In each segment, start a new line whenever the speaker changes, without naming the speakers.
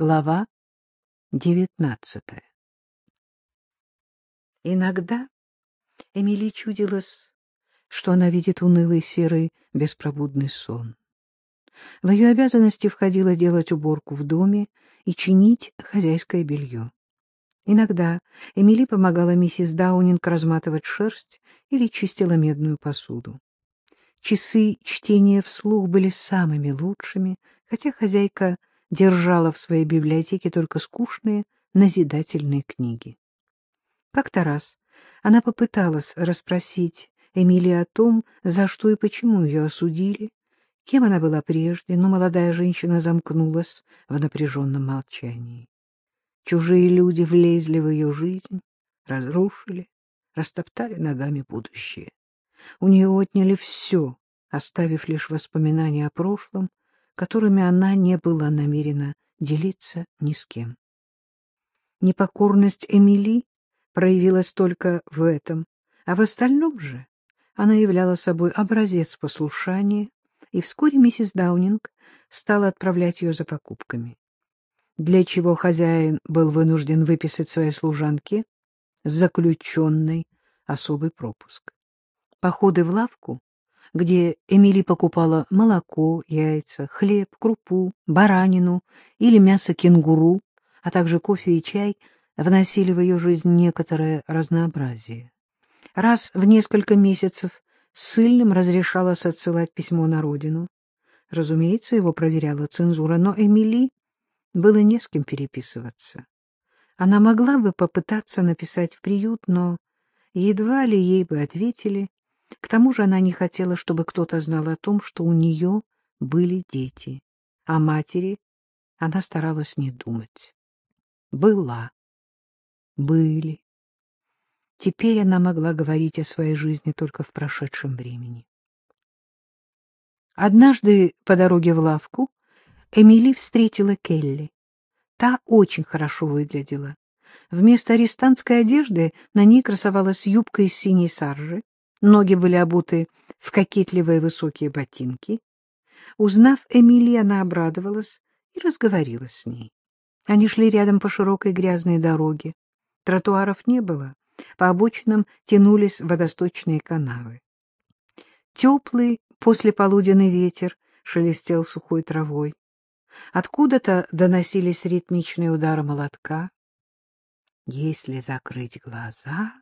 Глава девятнадцатая Иногда Эмили чудилось, что она видит унылый серый беспробудный сон. В ее обязанности входило делать уборку в доме и чинить хозяйское белье. Иногда Эмили помогала миссис Даунинг разматывать шерсть или чистила медную посуду. Часы чтения вслух были самыми лучшими, хотя хозяйка держала в своей библиотеке только скучные, назидательные книги. Как-то раз она попыталась расспросить Эмили о том, за что и почему ее осудили, кем она была прежде, но молодая женщина замкнулась в напряженном молчании. Чужие люди влезли в ее жизнь, разрушили, растоптали ногами будущее. У нее отняли все, оставив лишь воспоминания о прошлом, которыми она не была намерена делиться ни с кем. Непокорность Эмили проявилась только в этом, а в остальном же она являла собой образец послушания, и вскоре миссис Даунинг стала отправлять ее за покупками, для чего хозяин был вынужден выписать своей служанке заключенный особый пропуск. Походы в лавку где Эмили покупала молоко, яйца, хлеб, крупу, баранину или мясо кенгуру, а также кофе и чай, вносили в ее жизнь некоторое разнообразие. Раз в несколько месяцев ссыльным разрешалось отсылать письмо на родину. Разумеется, его проверяла цензура, но Эмили было не с кем переписываться. Она могла бы попытаться написать в приют, но едва ли ей бы ответили, к тому же она не хотела, чтобы кто-то знал о том, что у нее были дети. О матери она старалась не думать. Была. Были. Теперь она могла говорить о своей жизни только в прошедшем времени. Однажды по дороге в лавку Эмили встретила Келли. Та очень хорошо выглядела. Вместо арестантской одежды на ней красовалась юбка из синей саржи, Ноги были обуты в кокетливые высокие ботинки. Узнав Эмили, она обрадовалась и разговорила с ней. Они шли рядом по широкой грязной дороге. Тротуаров не было, по обочинам тянулись водосточные канавы. Теплый послеполуденный ветер шелестел сухой травой. Откуда-то доносились ритмичные удары молотка. Если закрыть глаза,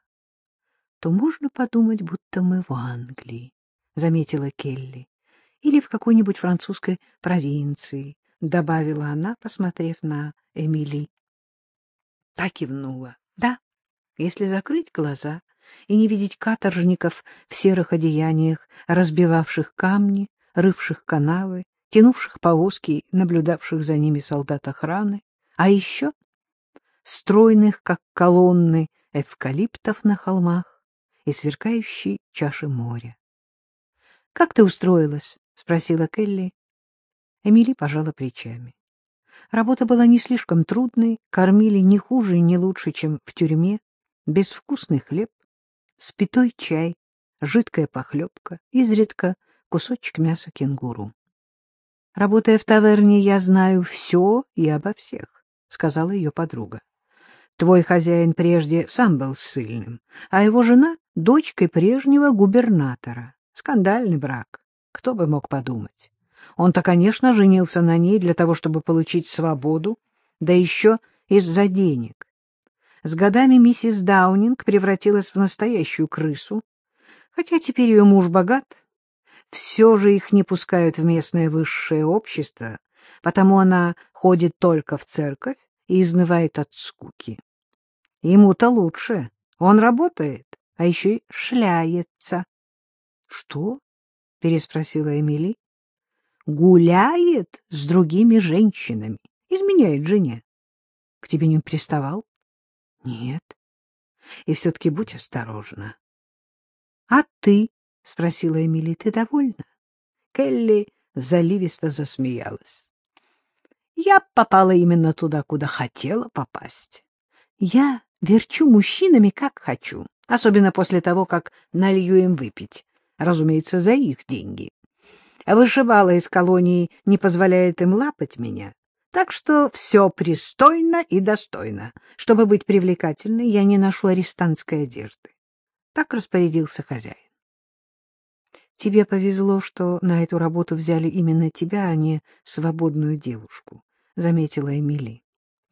то можно подумать, будто мы в Англии, — заметила Келли, — или в какой-нибудь французской провинции, — добавила она, посмотрев на Эмили. Так кивнула. Да, если закрыть глаза и не видеть каторжников в серых одеяниях, разбивавших камни, рывших канавы, тянувших повозки, наблюдавших за ними солдат охраны, а еще стройных, как колонны эвкалиптов на холмах, и сверкающей чаши моря. — Как ты устроилась? — спросила Келли. Эмили пожала плечами. Работа была не слишком трудной, кормили не хуже и не лучше, чем в тюрьме, безвкусный хлеб, спитой чай, жидкая похлебка, изредка кусочек мяса кенгуру. — Работая в таверне, я знаю все и обо всех, — сказала ее подруга. Твой хозяин прежде сам был ссыльным, а его жена — дочкой прежнего губернатора. Скандальный брак. Кто бы мог подумать? Он-то, конечно, женился на ней для того, чтобы получить свободу, да еще из-за денег. С годами миссис Даунинг превратилась в настоящую крысу, хотя теперь ее муж богат. Все же их не пускают в местное высшее общество, потому она ходит только в церковь и изнывает от скуки. Ему-то лучше. Он работает, а еще и шляется. — Что? — переспросила Эмили. — Гуляет с другими женщинами, изменяет жене. К тебе не приставал? — Нет. И все-таки будь осторожна. — А ты? — спросила Эмили. — Ты довольна? Келли заливисто засмеялась. — Я попала именно туда, куда хотела попасть. Я верчу мужчинами как хочу, особенно после того, как налью им выпить, разумеется, за их деньги. Вышибала из колонии не позволяет им лапать меня, Так что все пристойно и достойно. Чтобы быть привлекательной, я не ношу арестантской одежды. Так распорядился хозяин. Тебе повезло, что на эту работу взяли именно тебя, а не свободную девушку, — заметила Эмили.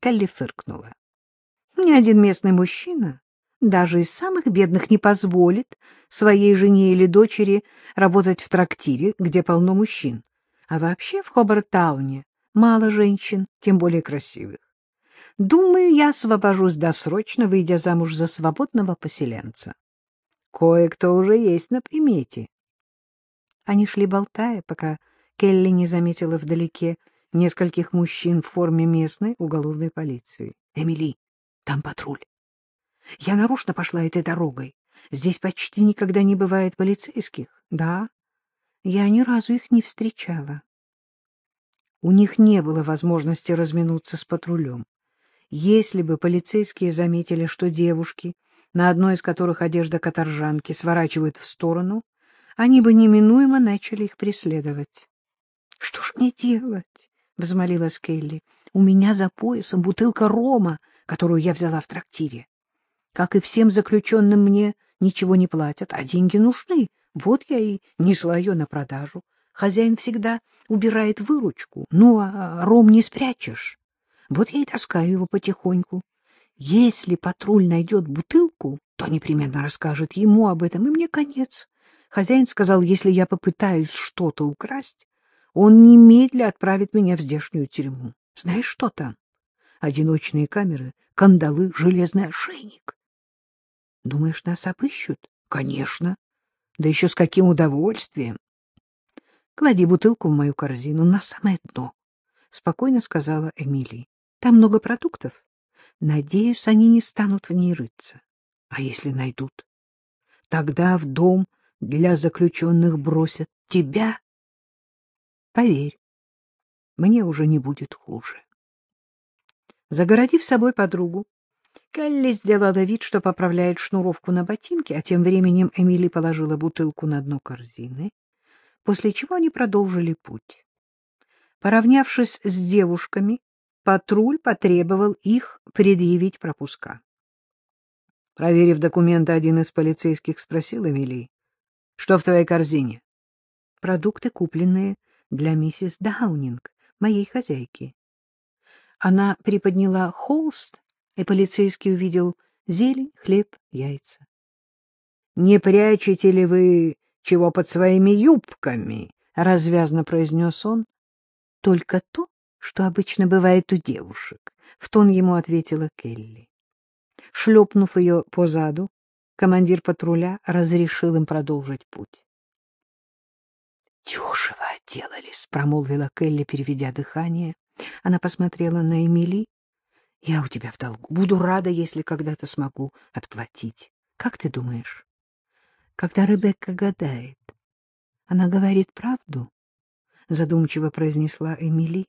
Келли фыркнула. Ни один местный мужчина, даже из самых бедных, не позволит своей жене или дочери работать в трактире, где полно мужчин. А вообще в Хобартауне мало женщин, тем более красивых. Думаю, я освобожусь досрочно, выйдя замуж за свободного поселенца. Кое-кто уже есть на примете. Они шли болтая, пока Келли не заметила вдалеке нескольких мужчин в форме местной уголовной полиции. — Эмили, там патруль. Я нарочно пошла этой дорогой. Здесь почти никогда не бывает полицейских. Да, я ни разу их не встречала. У них не было возможности разминуться с патрулем. Если бы полицейские заметили, что девушки, на одной из которых одежда каторжанки, сворачивают в сторону, они бы неминуемо начали их преследовать. — Что ж мне делать? — взмолилась Келли. — У меня за поясом бутылка рома, которую я взяла в трактире. Как и всем заключенным мне ничего не платят, а деньги нужны. Вот я и несла ее на продажу. Хозяин всегда убирает выручку, ну, а ром не спрячешь. Вот я и таскаю его потихоньку. Если патруль найдет бутылку, то непременно расскажет ему об этом, и мне конец. Хозяин сказал, если я попытаюсь что-то украсть, он немедля отправит меня в здешнюю тюрьму. Знаешь, что там? Одиночные камеры, кандалы, железный ошейник. Думаешь, нас обыщут? Конечно. Да еще с каким удовольствием. Клади бутылку в мою корзину на самое дно, — спокойно сказала Эмилия. Там много продуктов. Надеюсь, они не станут в ней рыться. А если найдут? Тогда в дом для заключенных бросят тебя. Поверь, мне уже не будет хуже. Загородив собой подругу, Келли сделала вид, что поправляет шнуровку на ботинке, а тем временем Эмили положила бутылку на дно корзины, после чего они продолжили путь. Поравнявшись с девушками, патруль потребовал их предъявить пропуска. Проверив документы, один из полицейских спросил Эмили, что в твоей корзине? Продукты, купленные для миссис Даунинг, моей хозяйки. Она приподняла холст, и полицейский увидел зелень, хлеб, яйца. — Не прячете ли вы чего под своими юбками? — развязно произнес он. — Только то, что обычно бывает у девушек, — в тон ему ответила Келли. Шлепнув ее по заду, командир патруля разрешил им продолжить путь. — Дешево отделались, — промолвила Келли, переведя дыхание. Она посмотрела на Эмили. — Я у тебя в долгу. Буду рада, если когда-то смогу отплатить. Как ты думаешь? Когда Ребекка гадает, она говорит правду? — задумчиво произнесла Эмили.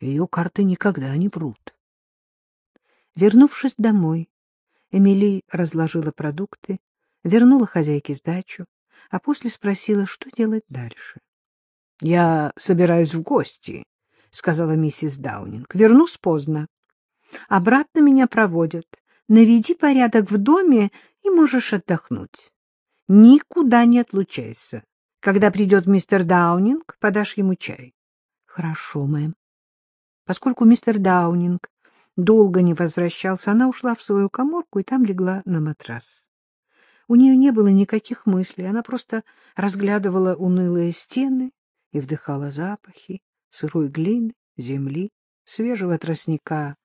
Ее карты никогда не врут. Вернувшись домой, Эмили разложила продукты, вернула хозяйке сдачу, а после спросила, что делать дальше. — Я собираюсь в гости, — сказала миссис Даунинг. — Вернусь поздно. Обратно меня проводят. Наведи порядок в доме и можешь отдохнуть. Никуда не отлучайся. Когда придет мистер Даунинг, подашь ему чай. — Хорошо, мэм. Поскольку мистер Даунинг долго не возвращался, она ушла в свою коморку и там легла на матрас. У нее не было никаких мыслей, она просто разглядывала унылые стены и вдыхала запахи сырой глины, земли, свежего тростника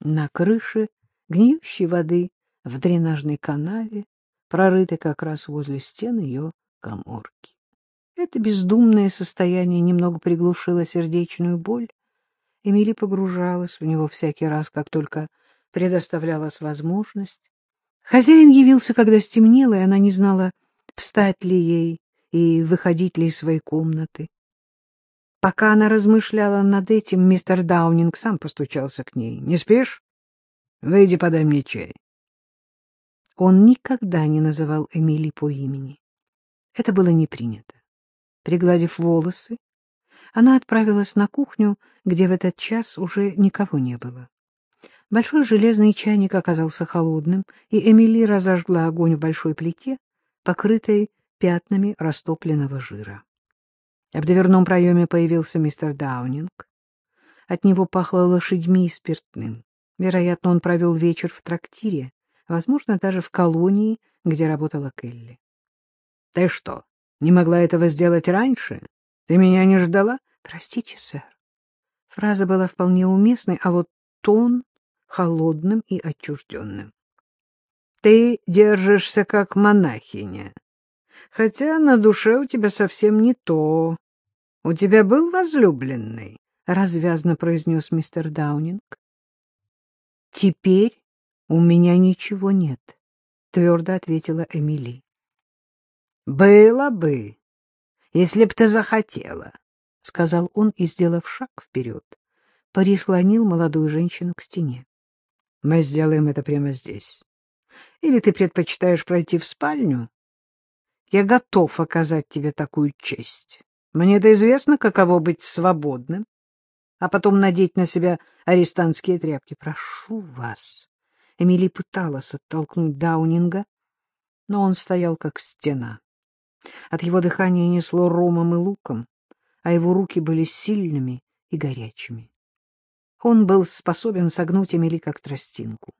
на крыше, гниющей воды в дренажной канаве, прорытой как раз возле стен ее коморки. Это бездумное состояние немного приглушило сердечную боль, Эмили погружалась в него всякий раз, как только предоставлялась возможность. Хозяин явился, когда стемнело, и она не знала, встать ли ей и выходить ли из своей комнаты. Пока она размышляла над этим, мистер Даунинг сам постучался к ней. — Не спишь? Выйди, подай мне чай. Он никогда не называл Эмили по имени. Это было не принято. Пригладив волосы, Она отправилась на кухню, где в этот час уже никого не было. Большой железный чайник оказался холодным, и Эмили разожгла огонь в большой плите, покрытой пятнами растопленного жира. В дверном проеме появился мистер Даунинг. От него пахло лошадьми и спиртным. Вероятно, он провел вечер в трактире, возможно, даже в колонии, где работала Келли. — Ты что, не могла этого сделать раньше? Ты меня не ждала? — Простите, сэр. Фраза была вполне уместной, а вот тон холодным и отчужденным. — Ты держишься как монахиня, хотя на душе у тебя совсем не то. У тебя был возлюбленный? — развязно произнес мистер Даунинг. — Теперь у меня ничего нет, — твердо ответила Эмили. — Было бы, если б ты захотела, — сказал он и, сделав шаг вперед, прислонил молодую женщину к стене. — Мы сделаем это прямо здесь. Или ты предпочитаешь пройти в спальню? Я готов оказать тебе такую честь. Мне-то известно, каково быть свободным, а потом надеть на себя арестантские тряпки. Прошу вас. Эмили пыталась оттолкнуть Даунинга, но он стоял как стена. От его дыхания несло ромом и луком, а его руки были сильными и горячими. Он был способен согнуть Эмили как тростинку.